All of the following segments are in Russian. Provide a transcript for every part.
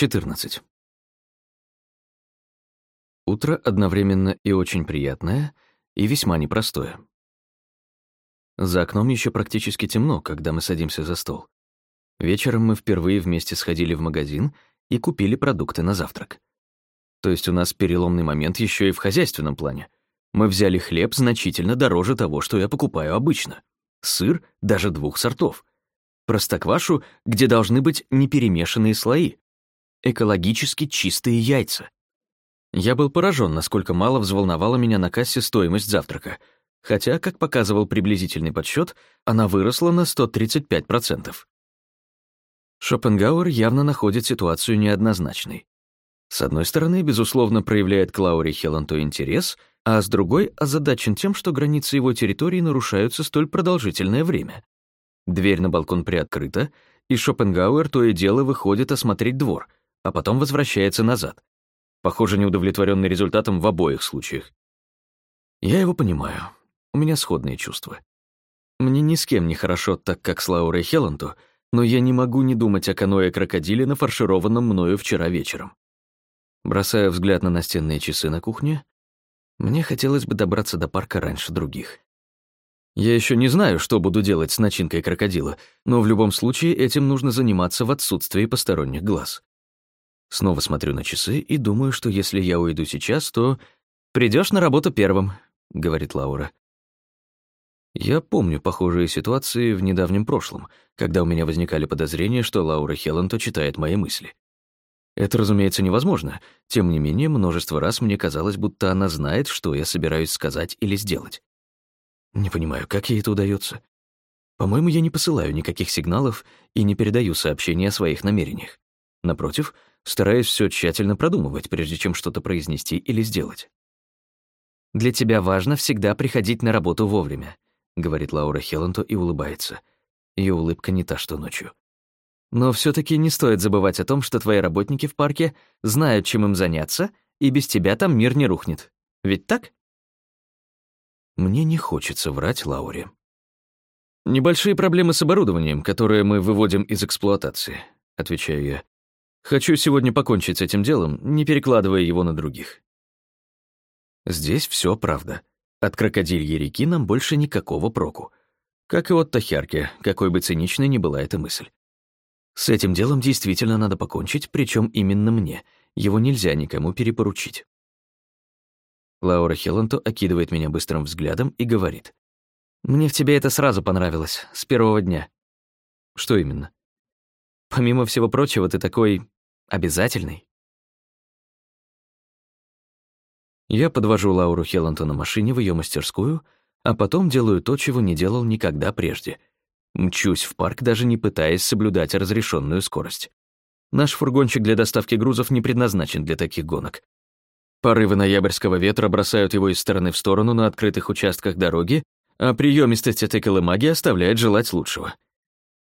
14. Утро одновременно и очень приятное, и весьма непростое. За окном еще практически темно, когда мы садимся за стол. Вечером мы впервые вместе сходили в магазин и купили продукты на завтрак. То есть у нас переломный момент еще и в хозяйственном плане. Мы взяли хлеб значительно дороже того, что я покупаю обычно. Сыр даже двух сортов. Простоквашу, где должны быть неперемешанные слои. Экологически чистые яйца. Я был поражен, насколько мало взволновала меня на кассе стоимость завтрака, хотя, как показывал приблизительный подсчет, она выросла на 135%. Шопенгауэр явно находит ситуацию неоднозначной. С одной стороны, безусловно, проявляет к Лауре Хелланту интерес, а с другой — озадачен тем, что границы его территории нарушаются столь продолжительное время. Дверь на балкон приоткрыта, и Шопенгауэр то и дело выходит осмотреть двор, а потом возвращается назад. Похоже, неудовлетворенный результатом в обоих случаях. Я его понимаю. У меня сходные чувства. Мне ни с кем не хорошо, так как с Лаурой Хелланту, но я не могу не думать о каное-крокодиле, нафаршированном мною вчера вечером. Бросая взгляд на настенные часы на кухне, мне хотелось бы добраться до парка раньше других. Я еще не знаю, что буду делать с начинкой крокодила, но в любом случае этим нужно заниматься в отсутствии посторонних глаз. Снова смотрю на часы и думаю, что если я уйду сейчас, то придешь на работу первым», — говорит Лаура. Я помню похожие ситуации в недавнем прошлом, когда у меня возникали подозрения, что Лаура Хелланто читает мои мысли. Это, разумеется, невозможно. Тем не менее, множество раз мне казалось, будто она знает, что я собираюсь сказать или сделать. Не понимаю, как ей это удается. По-моему, я не посылаю никаких сигналов и не передаю сообщения о своих намерениях. Напротив, стараясь все тщательно продумывать, прежде чем что-то произнести или сделать. «Для тебя важно всегда приходить на работу вовремя», — говорит Лаура Хелланту и улыбается. Ее улыбка не та, что ночью. «Но все таки не стоит забывать о том, что твои работники в парке знают, чем им заняться, и без тебя там мир не рухнет. Ведь так?» Мне не хочется врать Лауре. «Небольшие проблемы с оборудованием, которые мы выводим из эксплуатации», — отвечаю я. Хочу сегодня покончить с этим делом, не перекладывая его на других. Здесь все правда. От крокодильей реки нам больше никакого проку. Как и от Тахярки, какой бы циничной ни была эта мысль. С этим делом действительно надо покончить, причем именно мне. Его нельзя никому перепоручить. Лаура Хелланто окидывает меня быстрым взглядом и говорит. «Мне в тебе это сразу понравилось, с первого дня». «Что именно?» Помимо всего прочего, ты такой обязательный. Я подвожу Лауру Хелланту на машине в ее мастерскую, а потом делаю то, чего не делал никогда прежде. Мчусь в парк, даже не пытаясь соблюдать разрешенную скорость. Наш фургончик для доставки грузов не предназначен для таких гонок. Порывы ноябрьского ветра бросают его из стороны в сторону на открытых участках дороги, а приемистость этой колымаги оставляет желать лучшего.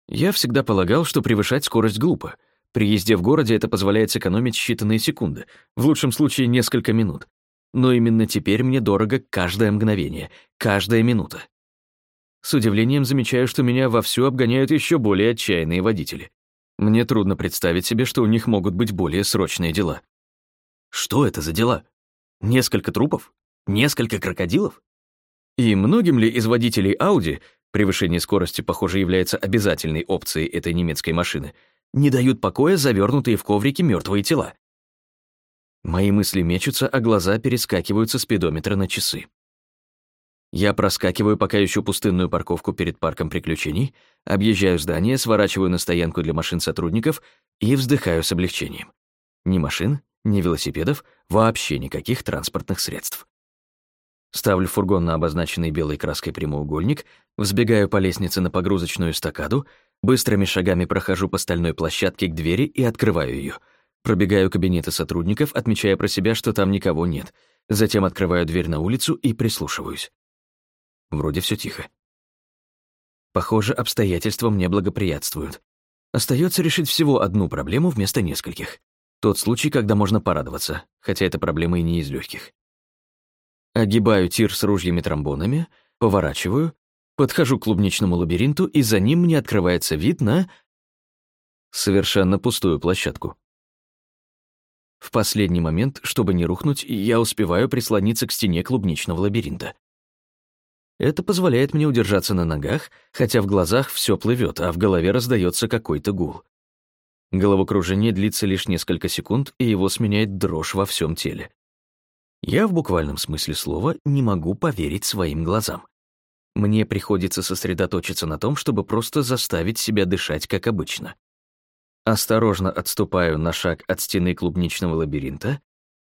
Я всегда полагал, что превышать скорость глупо. При езде в городе это позволяет сэкономить считанные секунды, в лучшем случае несколько минут. Но именно теперь мне дорого каждое мгновение, каждая минута. С удивлением замечаю, что меня вовсю обгоняют еще более отчаянные водители. Мне трудно представить себе, что у них могут быть более срочные дела. Что это за дела? Несколько трупов? Несколько крокодилов? И многим ли из водителей Audi превышение скорости, похоже, является обязательной опцией этой немецкой машины, не дают покоя завернутые в коврики мертвые тела. Мои мысли мечутся, а глаза перескакивают со спидометра на часы. Я проскакиваю пока еще пустынную парковку перед парком приключений, объезжаю здание, сворачиваю на стоянку для машин сотрудников и вздыхаю с облегчением. Ни машин, ни велосипедов, вообще никаких транспортных средств. Ставлю фургон на обозначенный белой краской прямоугольник, взбегаю по лестнице на погрузочную стакаду, быстрыми шагами прохожу по стальной площадке к двери и открываю ее. Пробегаю кабинеты сотрудников, отмечая про себя, что там никого нет. Затем открываю дверь на улицу и прислушиваюсь. Вроде все тихо. Похоже, обстоятельства мне благоприятствуют. Остается решить всего одну проблему вместо нескольких. Тот случай, когда можно порадоваться, хотя эта проблема и не из легких. Огибаю тир с ружьями-тромбонами, поворачиваю, подхожу к клубничному лабиринту, и за ним мне открывается вид на... совершенно пустую площадку. В последний момент, чтобы не рухнуть, я успеваю прислониться к стене клубничного лабиринта. Это позволяет мне удержаться на ногах, хотя в глазах все плывет, а в голове раздается какой-то гул. Головокружение длится лишь несколько секунд, и его сменяет дрожь во всем теле. Я в буквальном смысле слова не могу поверить своим глазам. Мне приходится сосредоточиться на том, чтобы просто заставить себя дышать, как обычно. Осторожно отступаю на шаг от стены клубничного лабиринта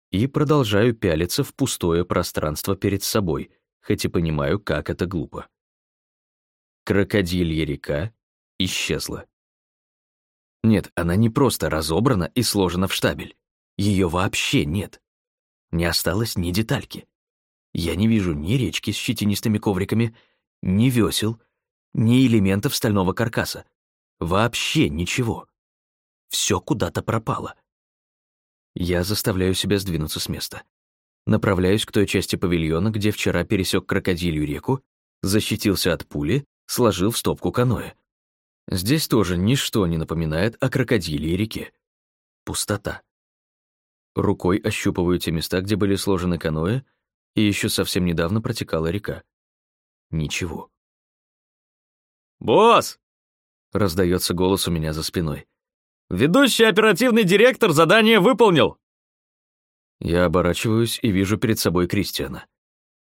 и продолжаю пялиться в пустое пространство перед собой, хоть и понимаю, как это глупо. Крокодилья река исчезла. Нет, она не просто разобрана и сложена в штабель. Ее вообще нет. Не осталось ни детальки. Я не вижу ни речки с щетинистыми ковриками, ни весел, ни элементов стального каркаса. Вообще ничего. Все куда-то пропало. Я заставляю себя сдвинуться с места. Направляюсь к той части павильона, где вчера пересек крокодилью реку, защитился от пули, сложил в стопку каноэ. Здесь тоже ничто не напоминает о крокодиле реке. Пустота. Рукой ощупываю те места, где были сложены каноэ, и еще совсем недавно протекала река. Ничего. «Босс!» — раздается голос у меня за спиной. «Ведущий оперативный директор задание выполнил!» Я оборачиваюсь и вижу перед собой Кристиана.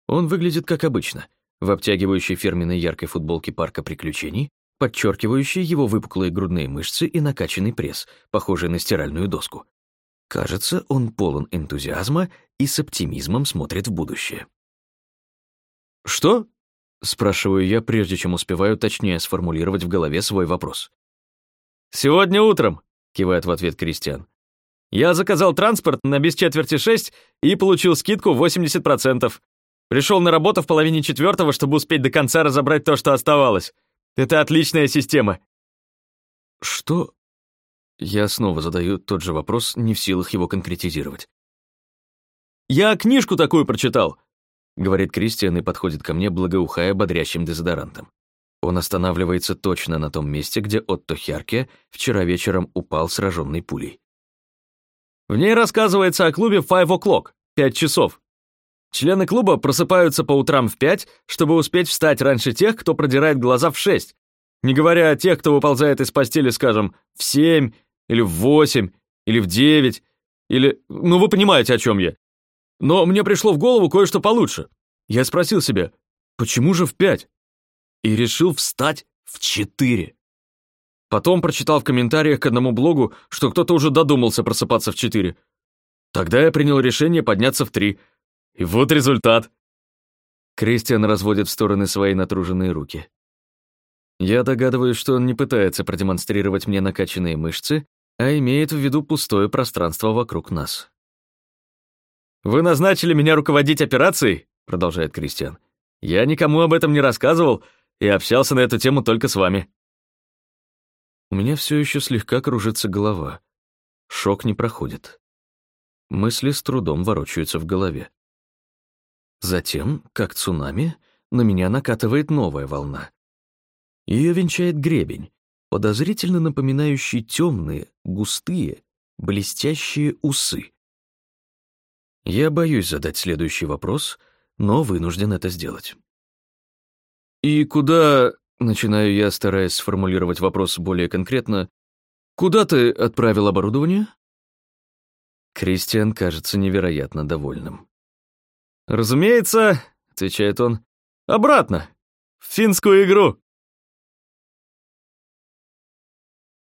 Он выглядит как обычно, в обтягивающей фирменной яркой футболке парка приключений, подчеркивающей его выпуклые грудные мышцы и накачанный пресс, похожий на стиральную доску. Кажется, он полон энтузиазма и с оптимизмом смотрит в будущее. «Что?» — спрашиваю я, прежде чем успеваю точнее сформулировать в голове свой вопрос. «Сегодня утром», — кивает в ответ Кристиан. Я заказал транспорт на без четверти шесть и получил скидку 80%. Пришел на работу в половине четвертого, чтобы успеть до конца разобрать то, что оставалось. Это отличная система. Что? Я снова задаю тот же вопрос, не в силах его конкретизировать. Я книжку такую прочитал, говорит Кристиан и подходит ко мне, благоухая бодрящим дезодорантом. Он останавливается точно на том месте, где Отто Хярке вчера вечером упал сраженной пулей. В ней рассказывается о клубе Five O'Clock, 5 часов. Члены клуба просыпаются по утрам в 5, чтобы успеть встать раньше тех, кто продирает глаза в 6. Не говоря о тех, кто выползает из постели, скажем, в 7, или в 8, или в 9, или... Ну, вы понимаете, о чем я. Но мне пришло в голову кое-что получше. Я спросил себя, почему же в 5? И решил встать в 4. Потом прочитал в комментариях к одному блогу, что кто-то уже додумался просыпаться в 4. Тогда я принял решение подняться в 3. И вот результат. Кристиан разводит в стороны свои натруженные руки. Я догадываюсь, что он не пытается продемонстрировать мне накачанные мышцы, а имеет в виду пустое пространство вокруг нас. «Вы назначили меня руководить операцией?» — продолжает Кристиан. «Я никому об этом не рассказывал и общался на эту тему только с вами». У меня все еще слегка кружится голова. Шок не проходит. Мысли с трудом ворочаются в голове. Затем, как цунами, на меня накатывает новая волна. Ее венчает гребень, подозрительно напоминающий темные, густые, блестящие усы. Я боюсь задать следующий вопрос, но вынужден это сделать. «И куда Начинаю я, стараясь сформулировать вопрос более конкретно. «Куда ты отправил оборудование?» Кристиан кажется невероятно довольным. «Разумеется», — отвечает он, — «обратно, в финскую игру».